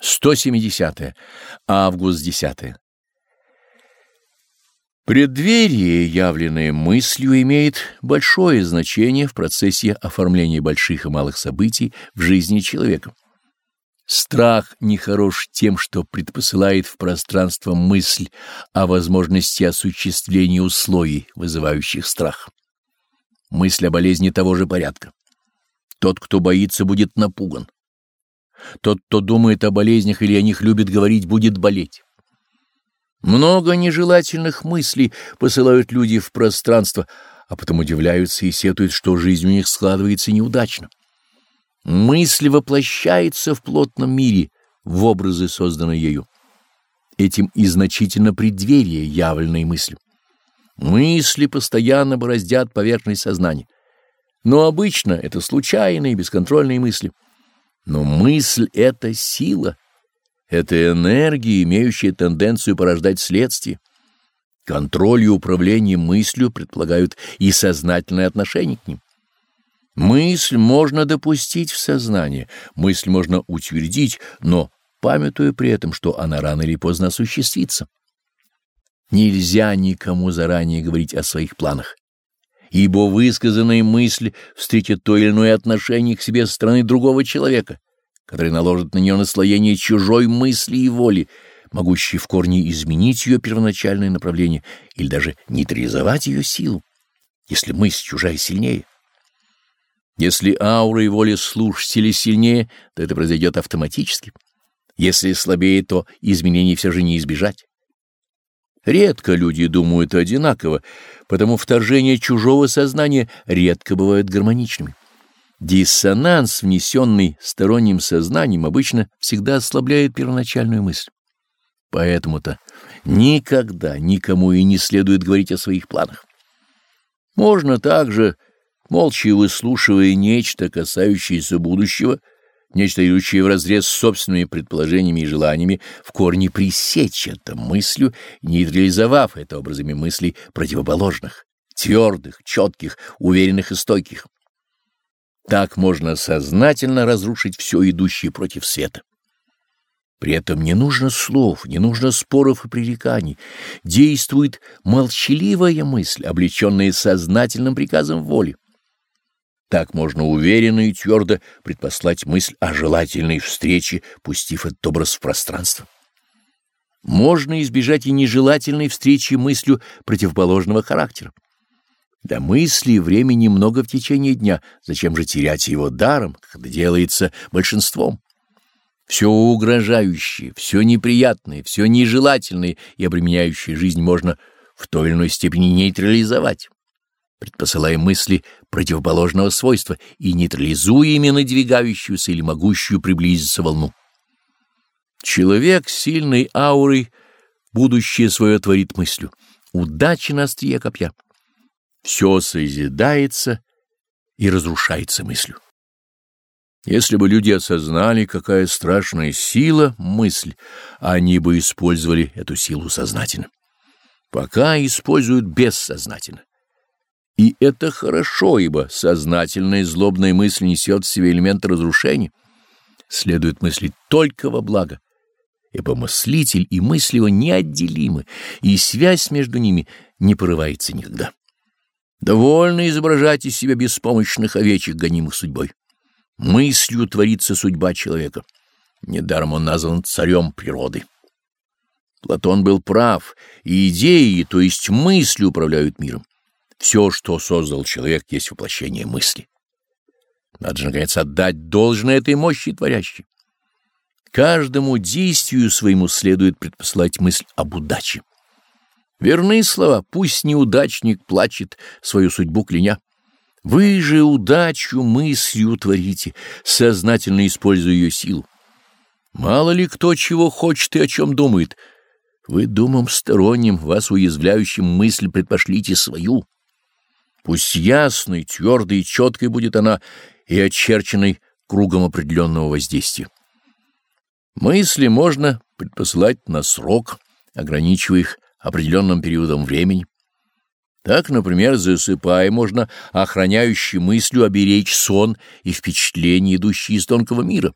170. Август 10. Преддверие, явленное мыслью, имеет большое значение в процессе оформления больших и малых событий в жизни человека. Страх нехорош тем, что предпосылает в пространство мысль о возможности осуществления условий, вызывающих страх. Мысль о болезни того же порядка. Тот, кто боится, будет напуган. Тот, кто думает о болезнях или о них любит говорить, будет болеть. Много нежелательных мыслей посылают люди в пространство, а потом удивляются и сетуют, что жизнь у них складывается неудачно. Мысль воплощается в плотном мире, в образы, созданные ею. Этим и значительно преддверие явленной мысли. Мысли постоянно бороздят поверхность сознания. Но обычно это случайные бесконтрольные мысли. Но мысль — это сила, это энергия, имеющая тенденцию порождать следствие. Контроль и управление мыслью предполагают и сознательное отношение к ним. Мысль можно допустить в сознание, мысль можно утвердить, но памятуя при этом, что она рано или поздно осуществится. Нельзя никому заранее говорить о своих планах ибо высказанная мысль встретит то или иное отношение к себе со стороны другого человека, который наложит на нее наслоение чужой мысли и воли, могущей в корне изменить ее первоначальное направление или даже нейтрализовать ее силу, если мысль чужая сильнее. Если аура и воля слушателя сильнее, то это произойдет автоматически. Если слабее, то изменений все же не избежать. Редко люди думают одинаково, потому вторжение чужого сознания редко бывают гармоничными. Диссонанс, внесенный сторонним сознанием, обычно всегда ослабляет первоначальную мысль. Поэтому-то никогда никому и не следует говорить о своих планах. Можно также, молча выслушивая нечто, касающееся будущего, нечто идущее вразрез с собственными предположениями и желаниями, в корне пресечь это мыслью, нейтрализовав это образами мыслей противоположных, твердых, четких, уверенных и стойких. Так можно сознательно разрушить все идущее против света. При этом не нужно слов, не нужно споров и пререканий. Действует молчаливая мысль, облеченная сознательным приказом воли. Так можно уверенно и твердо предпослать мысль о желательной встрече, пустив этот образ в пространство. Можно избежать и нежелательной встречи мыслью противоположного характера. Для мысли времени много в течение дня, зачем же терять его даром, это делается большинством? Все угрожающее, все неприятное, все нежелательное и обременяющее жизнь можно в той или иной степени нейтрализовать предпосылая мысли противоположного свойства и нейтрализуя ими надвигающуюся или могущую приблизиться волну. Человек с сильной аурой будущее свое творит мыслью. Удача на острие копья. Все созидается и разрушается мыслью. Если бы люди осознали, какая страшная сила мысль, они бы использовали эту силу сознательно. Пока используют бессознательно. И это хорошо, ибо сознательная злобная мысль несет в себе элементы разрушения. Следует мыслить только во благо, ибо мыслитель и мысль его неотделимы, и связь между ними не порывается никогда. Довольно изображать из себя беспомощных овечек, гонимых судьбой. Мыслью творится судьба человека. Недаром он назван царем природы. Платон был прав, и идеи, то есть мысли, управляют миром. Все, что создал человек, есть воплощение мысли. Надо же, наконец, отдать должное этой мощи творящей. Каждому действию своему следует предпослать мысль об удаче. Верные слова, пусть неудачник плачет, свою судьбу кляня. Вы же удачу мыслью творите, сознательно используя ее силу. Мало ли кто чего хочет и о чем думает. Вы думом сторонним, вас уязвляющим мысль предпошлите свою. Пусть ясной, твердой и четкой будет она и очерченной кругом определенного воздействия. Мысли можно предпосылать на срок, ограничивая их определенным периодом времени. Так, например, засыпая, можно охраняющей мыслью оберечь сон и впечатления, идущие из тонкого мира.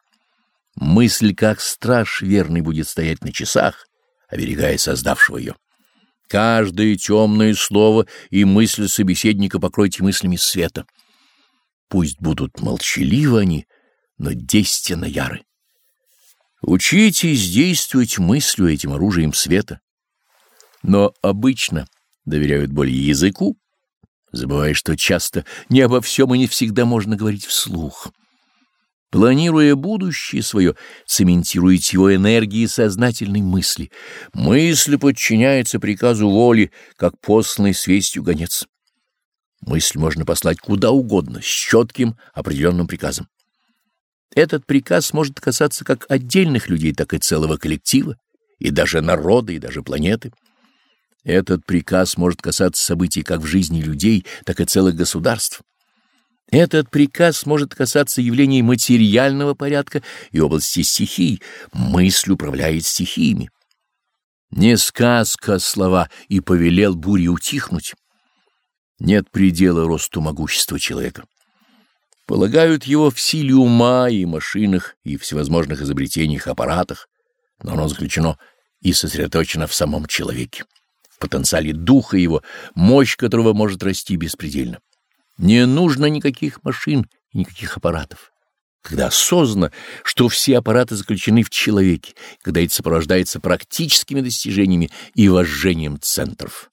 Мысль, как страж верный, будет стоять на часах, оберегая создавшего ее. Каждое темное слово и мысль собеседника покройте мыслями света. Пусть будут молчаливы они, но действенно яры. Учитесь действовать мыслью этим оружием света. Но обычно доверяют более языку, забывая, что часто не обо всем и не всегда можно говорить вслух. Планируя будущее свое, цементируете его энергией сознательной мысли. Мысль подчиняется приказу воли, как посланный с вестью гонец. Мысль можно послать куда угодно, с четким определенным приказом. Этот приказ может касаться как отдельных людей, так и целого коллектива, и даже народа, и даже планеты. Этот приказ может касаться событий как в жизни людей, так и целых государств. Этот приказ может касаться явлений материального порядка и области стихий. Мысль управляет стихиями. Не сказка слова «и повелел буре утихнуть». Нет предела росту могущества человека. Полагают его в силе ума и машинах, и всевозможных изобретениях, аппаратах, но оно заключено и сосредоточено в самом человеке, в потенциале духа его, мощь которого может расти беспредельно. Не нужно никаких машин и никаких аппаратов. Когда осознано, что все аппараты заключены в человеке, когда это сопровождается практическими достижениями и вожжением центров.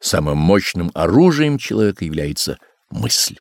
Самым мощным оружием человека является мысль.